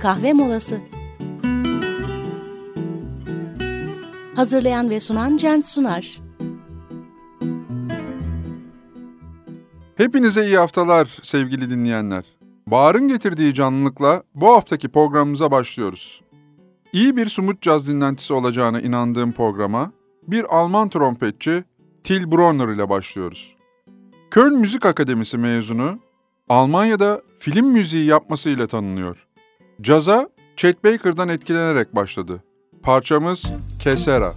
kahve molası. Hazırlayan ve sunan Cent Sunar. Hepinize iyi haftalar sevgili dinleyenler. Bahar'ın getirdiği canlılıkla bu haftaki programımıza başlıyoruz. İyi bir sumut caz dinlentisi olacağına inandığım programa bir Alman trompetçi Till Brunner ile başlıyoruz. Köln Müzik Akademisi mezunu, Almanya'da film müziği yapmasıyla tanınıyor. Caza Chet Baker'dan etkilenerek başladı. Parçamız Kesera.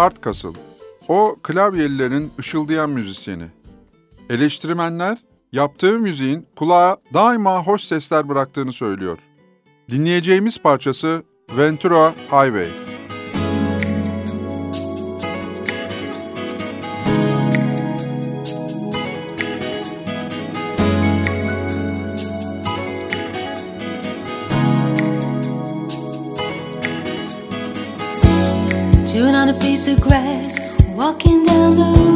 Hardcastle. O klavyelilerin ışıldayan müzisyeni. Eleştirmenler yaptığı müziğin kulağa daima hoş sesler bıraktığını söylüyor. Dinleyeceğimiz parçası Ventura Highway. piece of grass walking down the road.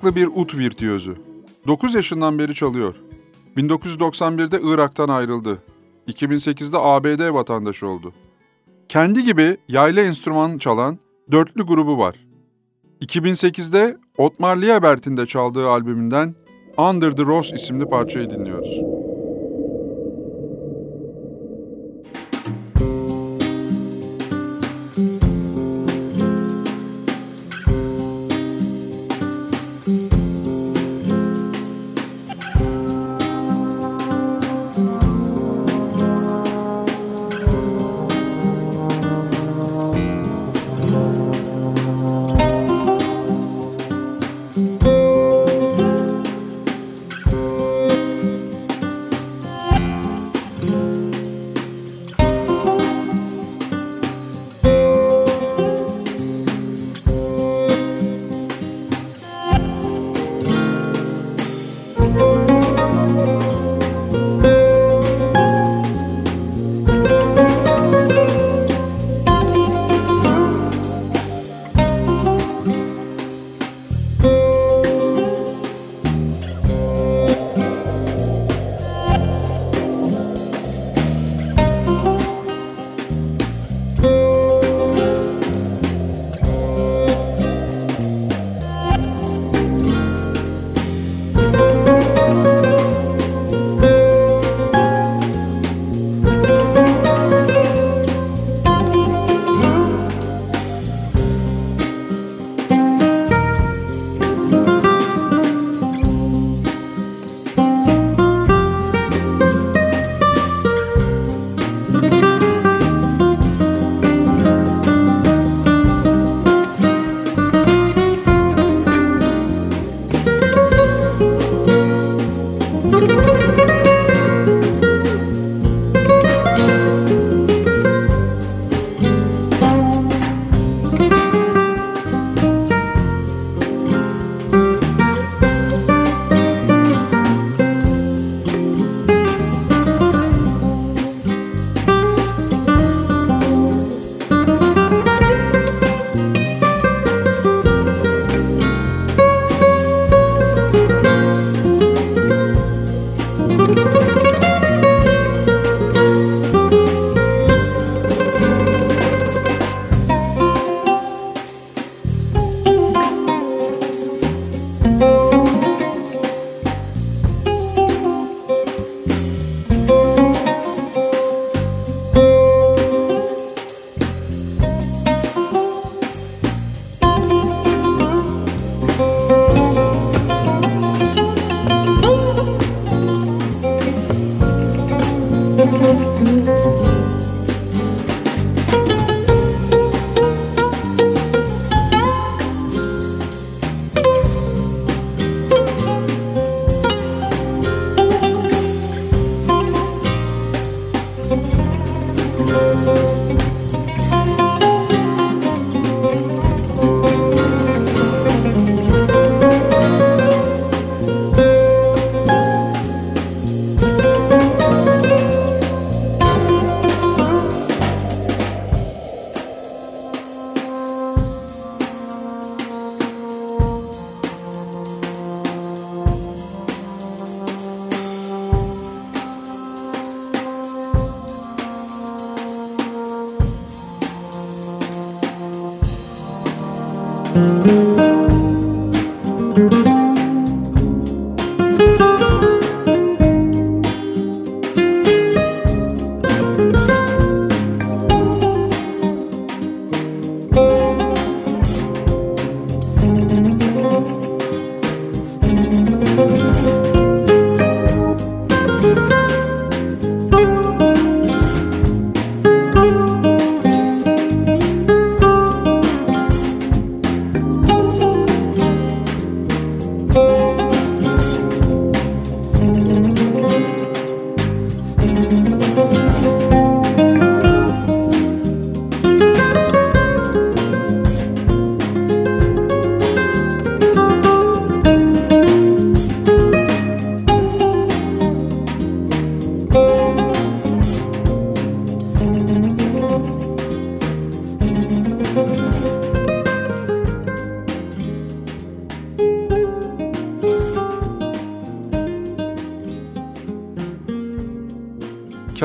Iraklı bir ut virtüözü. 9 yaşından beri çalıyor. 1991'de Irak'tan ayrıldı. 2008'de ABD vatandaşı oldu. Kendi gibi yayla enstrüman çalan dörtlü grubu var. 2008'de Otmar Liebert'in de çaldığı albümünden Under the Rose isimli parçayı dinliyoruz.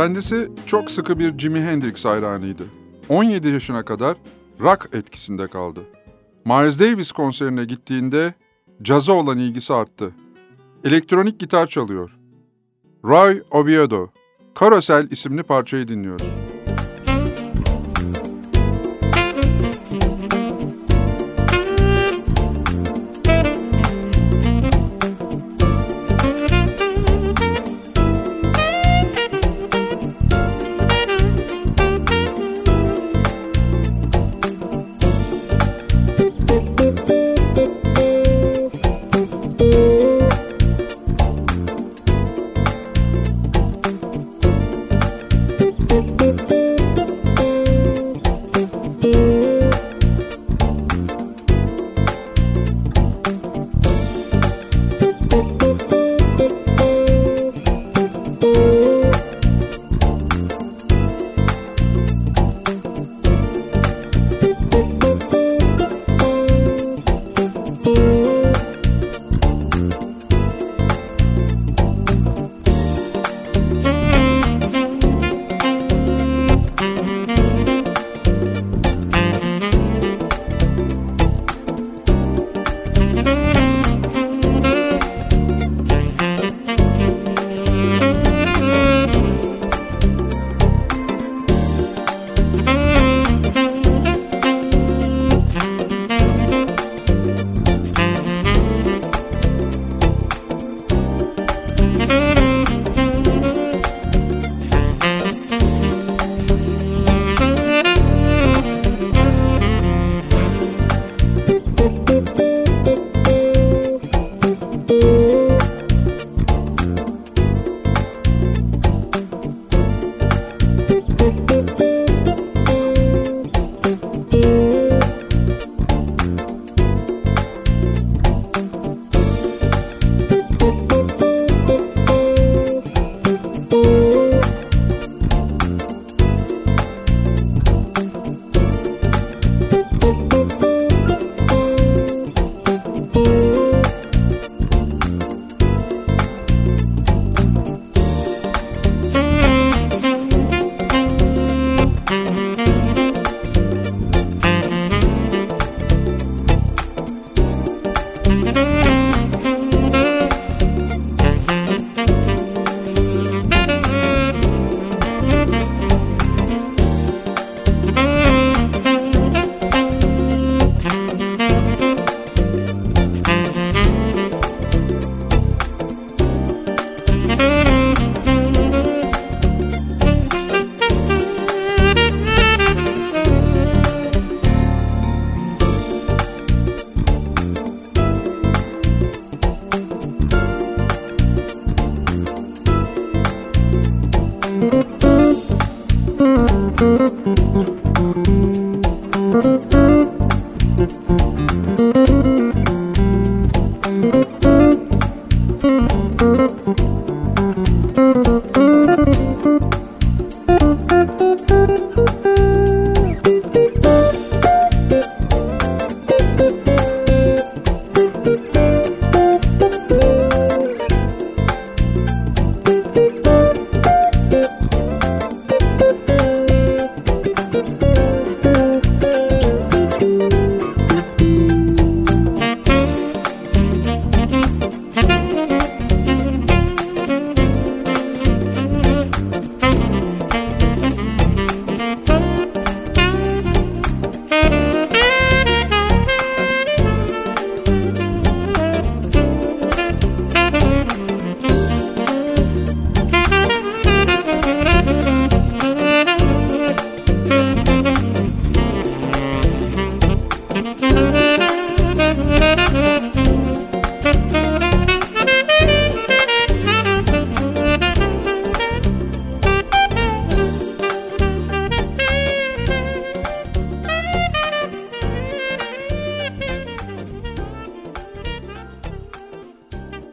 Kendisi çok sıkı bir Jimi Hendrix hayranıydı. 17 yaşına kadar rock etkisinde kaldı. Miles Davis konserine gittiğinde caza olan ilgisi arttı. Elektronik gitar çalıyor. Roy Oviedo, Carousel isimli parçayı dinliyoruz.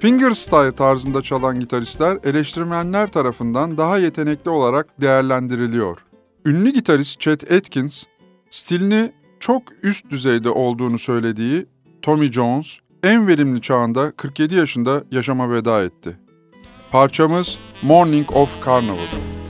Fingerstyle tarzında çalan gitaristler eleştirmenler tarafından daha yetenekli olarak değerlendiriliyor. Ünlü gitarist Chet Atkins, stilini çok üst düzeyde olduğunu söylediği Tommy Jones, en verimli çağında 47 yaşında yaşama veda etti. Parçamız Morning of Carnival.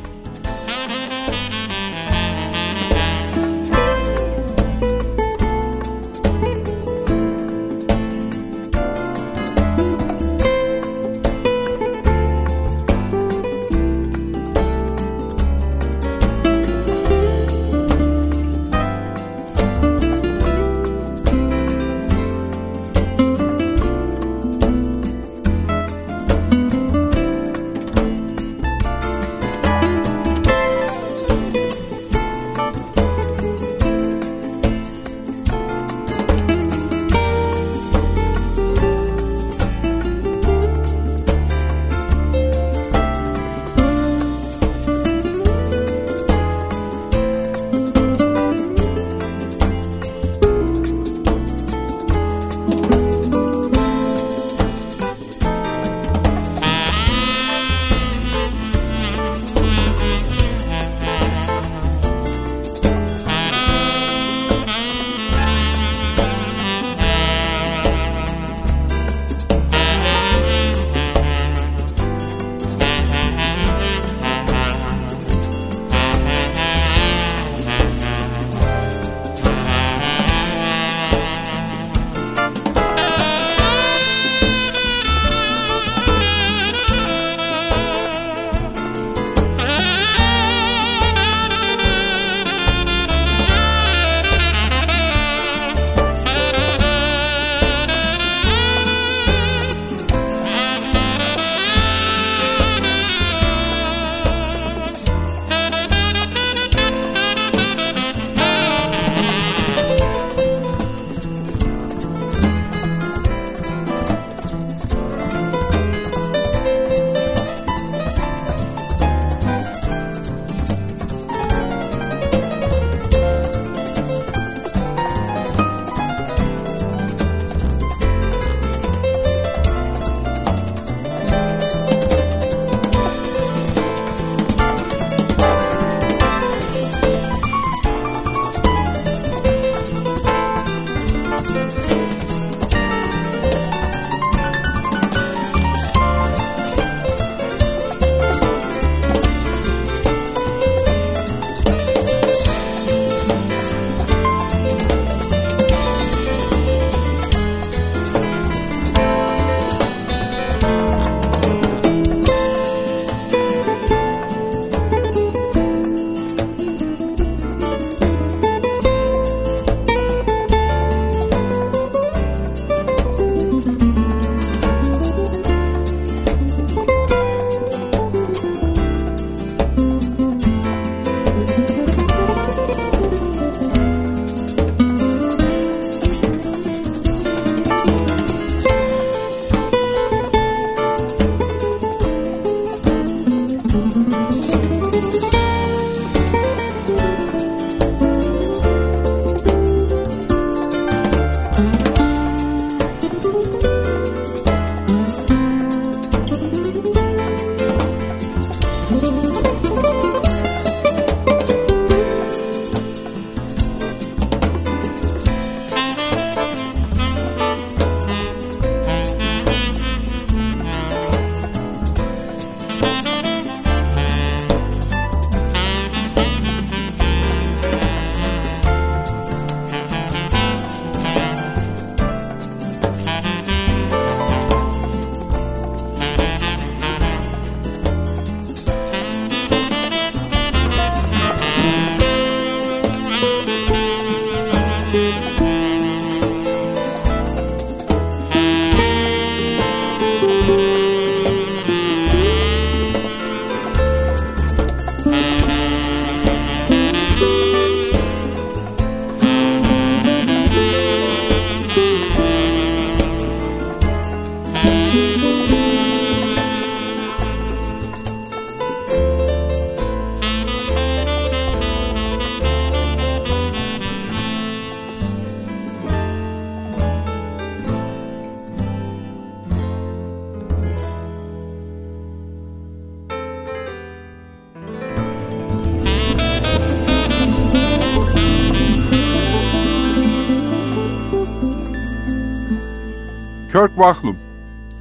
Kirk Whalum.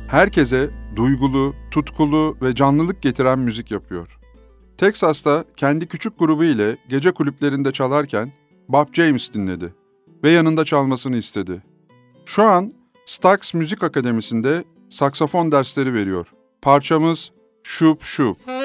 Herkese duygulu, tutkulu ve canlılık getiren müzik yapıyor. Texas'ta kendi küçük grubu ile gece kulüplerinde çalarken Bob James dinledi ve yanında çalmasını istedi. Şu an Stax Müzik Akademisi'nde saksafon dersleri veriyor. Parçamız Şup Şup. Onu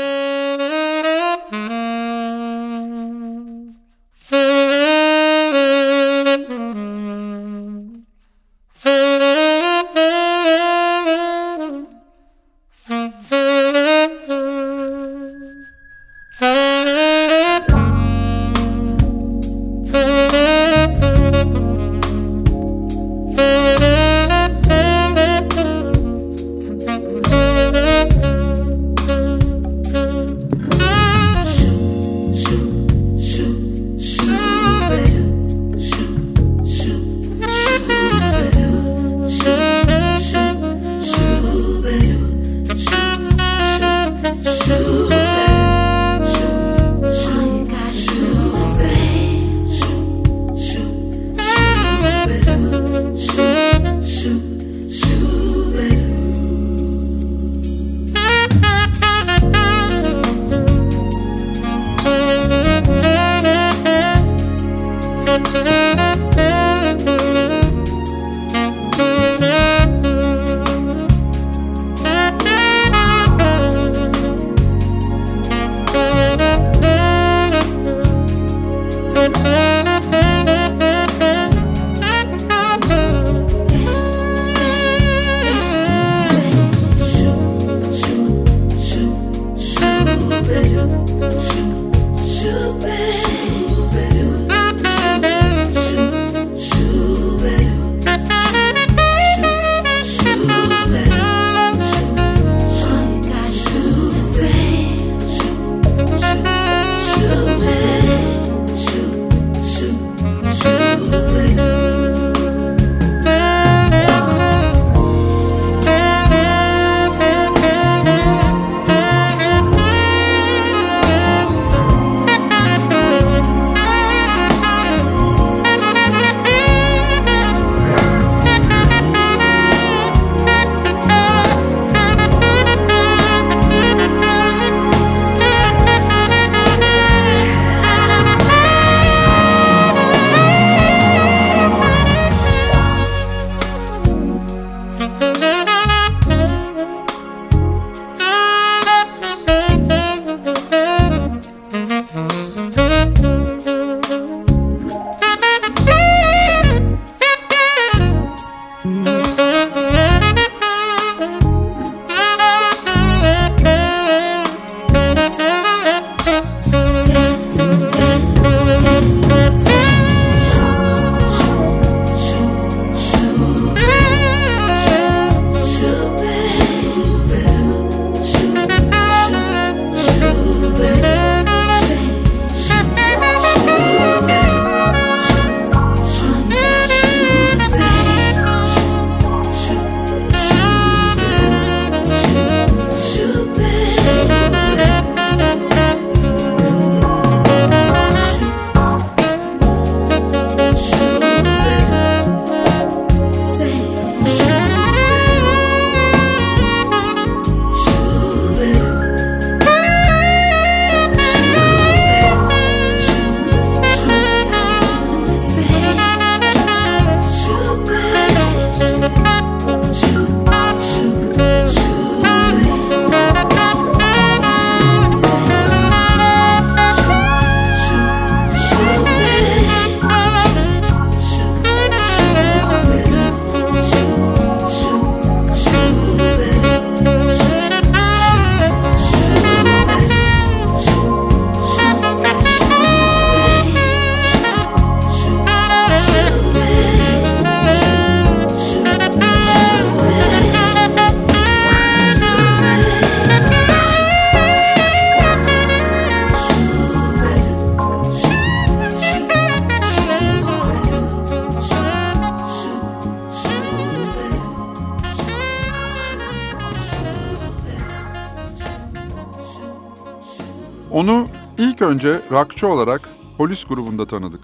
rockçı olarak polis grubunda tanıdık.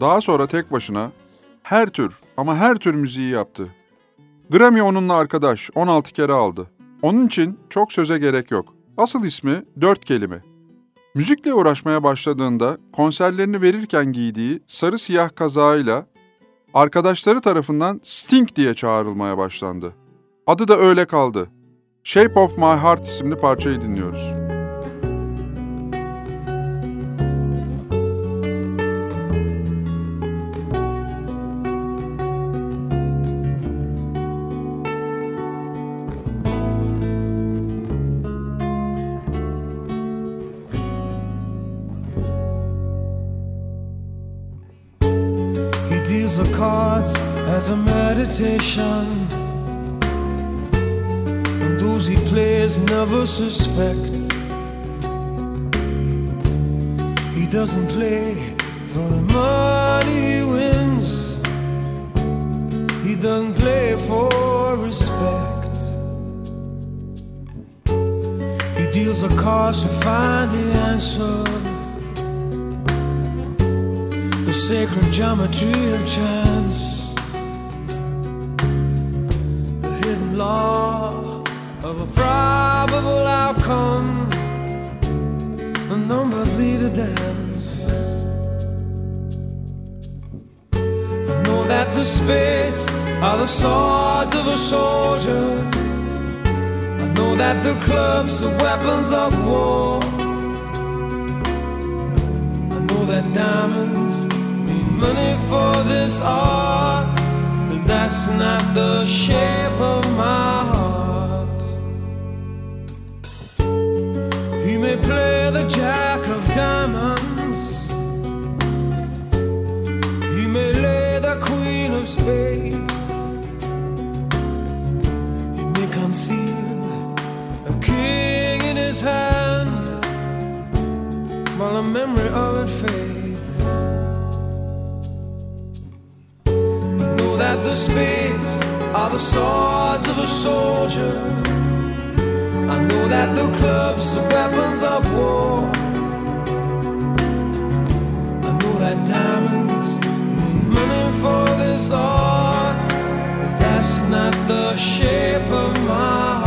Daha sonra tek başına her tür ama her tür müziği yaptı. Grammy onunla arkadaş 16 kere aldı. Onun için çok söze gerek yok. Asıl ismi dört kelime. Müzikle uğraşmaya başladığında konserlerini verirken giydiği sarı siyah kazağıyla arkadaşları tarafından Sting diye çağrılmaya başlandı. Adı da öyle kaldı. Shape of My Heart isimli parçayı dinliyoruz. As a meditation. And those he plays never suspect. He doesn't play for the money he wins. He doesn't play for respect. He deals the cards to find the answer the sacred geometry of chance, law of a probable outcome. The numbers lead a dance. I know that the spades are the swords of a soldier. I know that the clubs are weapons of war. I know that diamonds mean money for this art, that's not the shape of my heart. The clubs are weapons of war. I know that diamonds mean money for this art, but that's not the shape of my heart.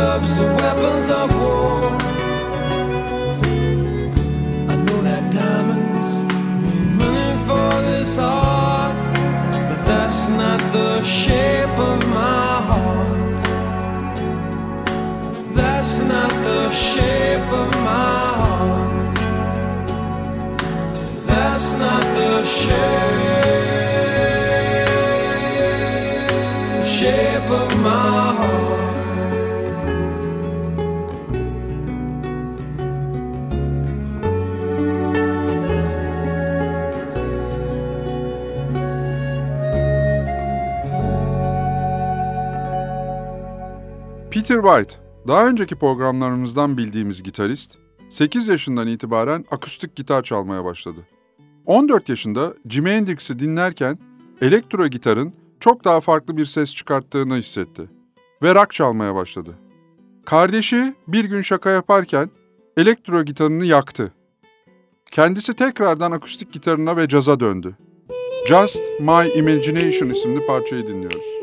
Clubs are weapons of war. I know that diamonds mean money for this art, but that's not the shape of my heart. That's not the shape of my heart. That's not the shape Peter White, daha önceki programlarımızdan bildiğimiz gitarist, 8 yaşından itibaren akustik gitar çalmaya başladı. 14 yaşında Jimi Hendrix'i dinlerken elektro gitarın çok daha farklı bir ses çıkarttığını hissetti ve rock çalmaya başladı. Kardeşi bir gün şaka yaparken elektro gitarını yaktı. Kendisi tekrardan akustik gitarına ve caza döndü. Just My Imagination isimli parçayı dinliyoruz.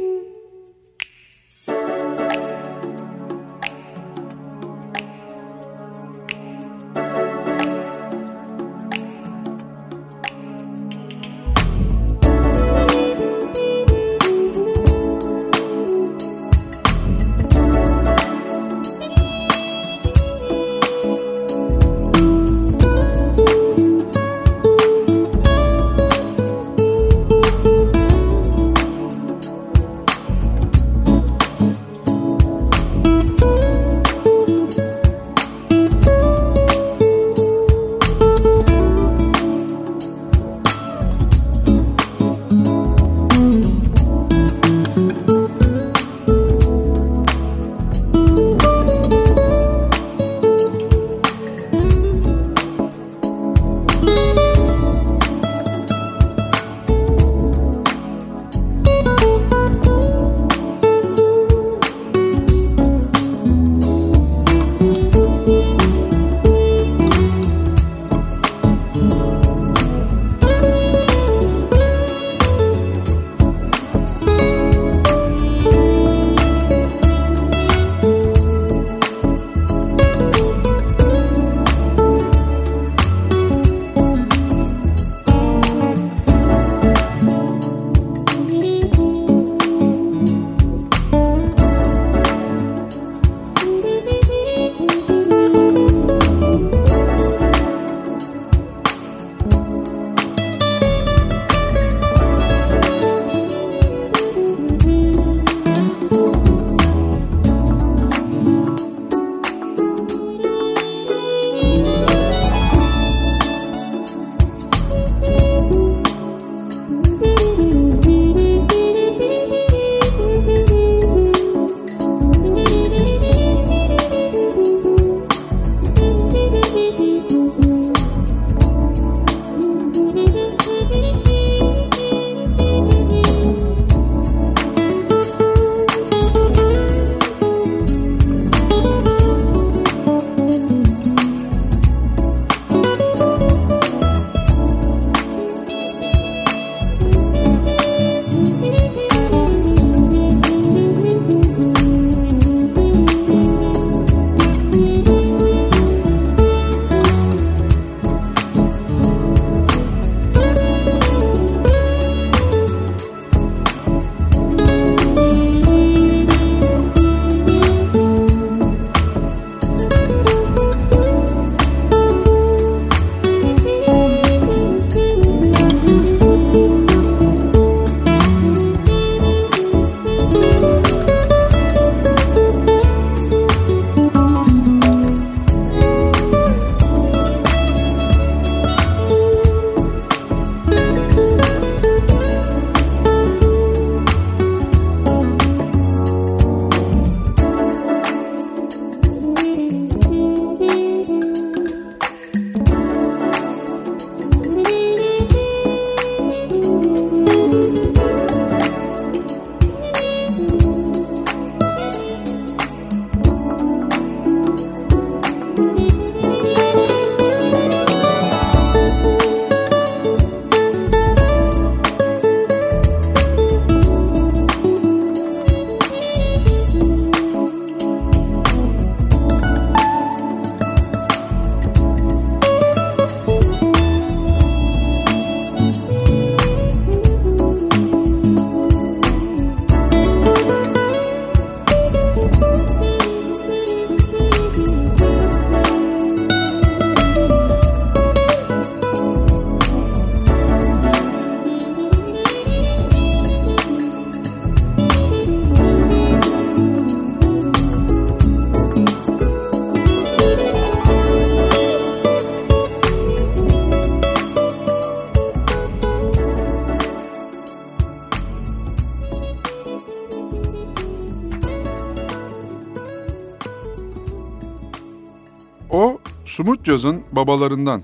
Sumut Caz'ın babalarından.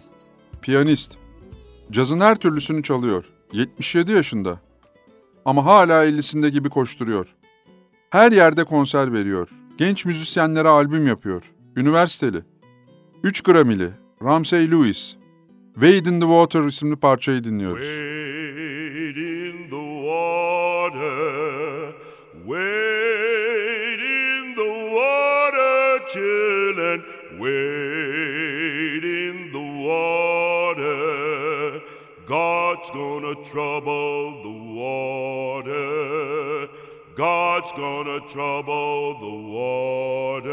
Piyanist. Cazın her türlüsünü çalıyor. 77 yaşında. ama hala 50'sinde gibi koşturuyor. Her yerde konser veriyor. Genç müzisyenlere albüm yapıyor. Üniversiteli. 3 Grammy'li Ramsey Lewis. Wade in the Water isimli parçayı dinliyoruz. Wade in the water, wade in the water, children, wade God's gonna trouble the water. God's gonna trouble the water.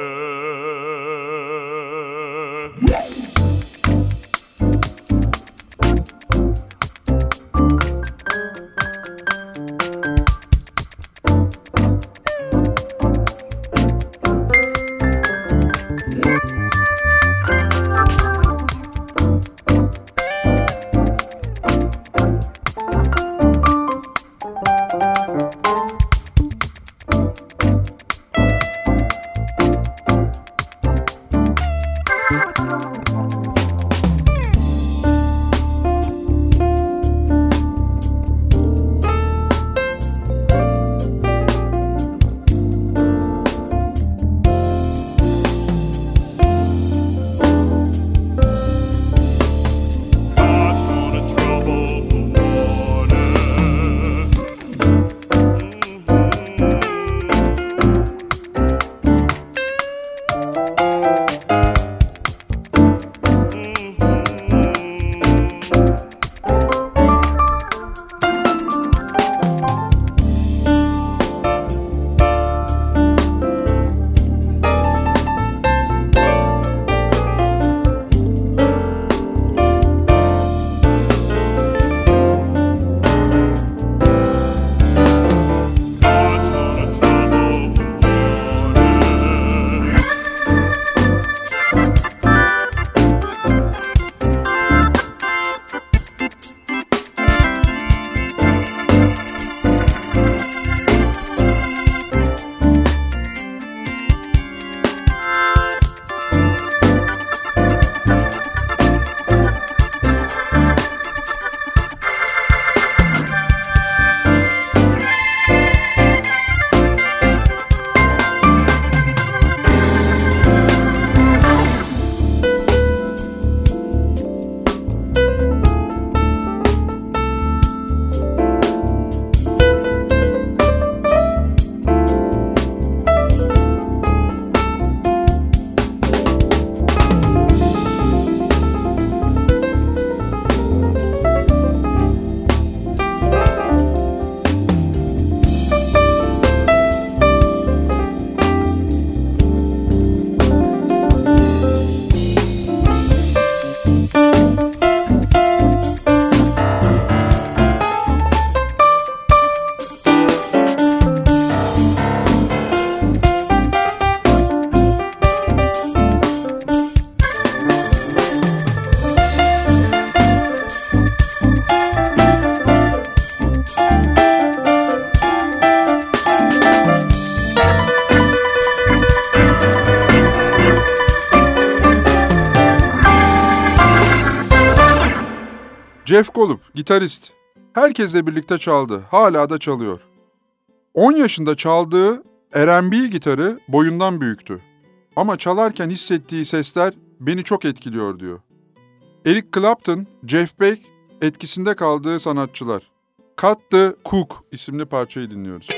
Gitarist. Herkesle birlikte çaldı, hala da çalıyor. 10 yaşında çaldığı R&B gitarı boyundan büyüktü. Ama çalarken hissettiği sesler beni çok etkiliyor diyor. Eric Clapton, Jeff Beck etkisinde kaldığı sanatçılar. Cut the Cook isimli parçayı dinliyoruz.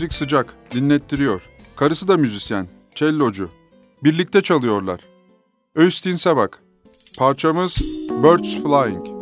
Müzik sıcak, dinlettiriyor. Karısı da müzisyen, cellocu. Birlikte çalıyorlar. Östins'e bak. Parçamız Birds Flying.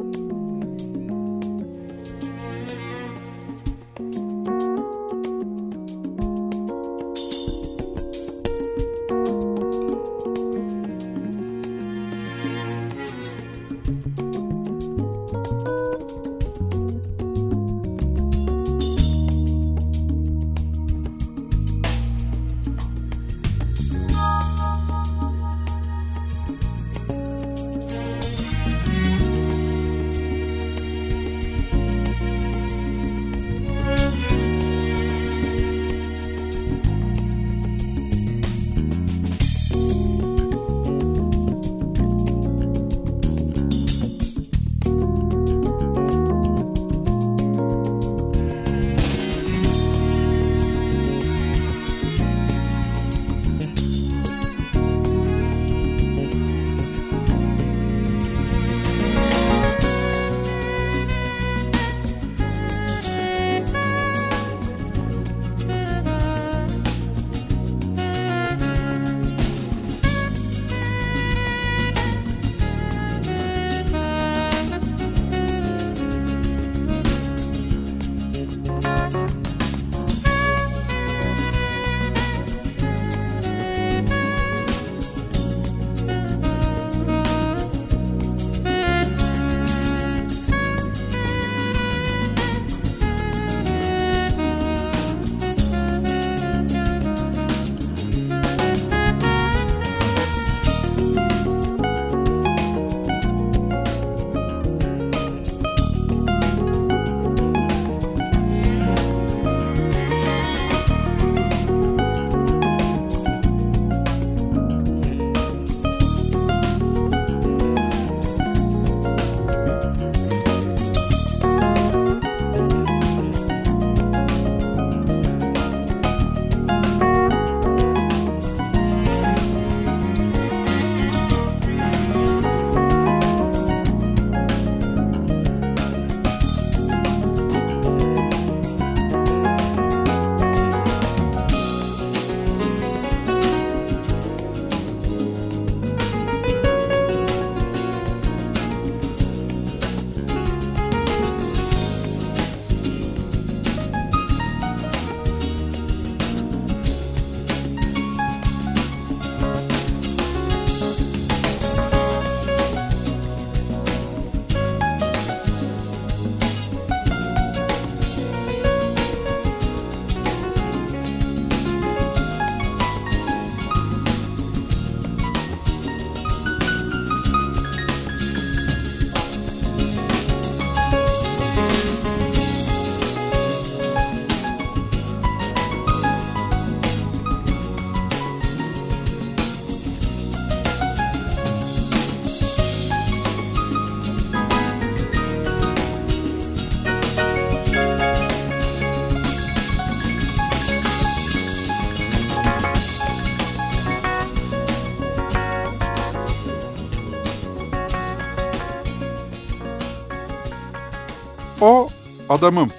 Adamım.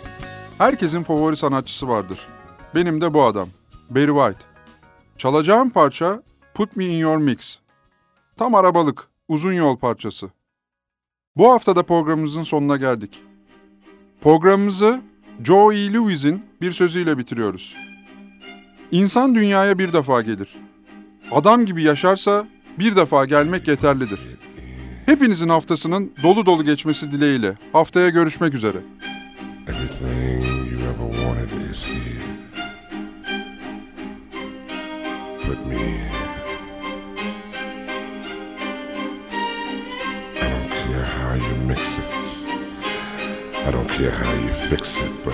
Herkesin favori sanatçısı vardır. Benim de bu adam. Barry White. Çalacağım parça Put Me In Your Mix. Tam arabalık, uzun yol parçası. Bu hafta da programımızın sonuna geldik. Programımızı Joe E. Lewis'in bir sözüyle bitiriyoruz. İnsan dünyaya bir defa gelir. Adam gibi yaşarsa bir defa gelmek yeterlidir. Hepinizin haftasının dolu dolu geçmesi dileğiyle. Haftaya görüşmek üzere. Put me. I don't care how you mix it. I don't care how you fix it, but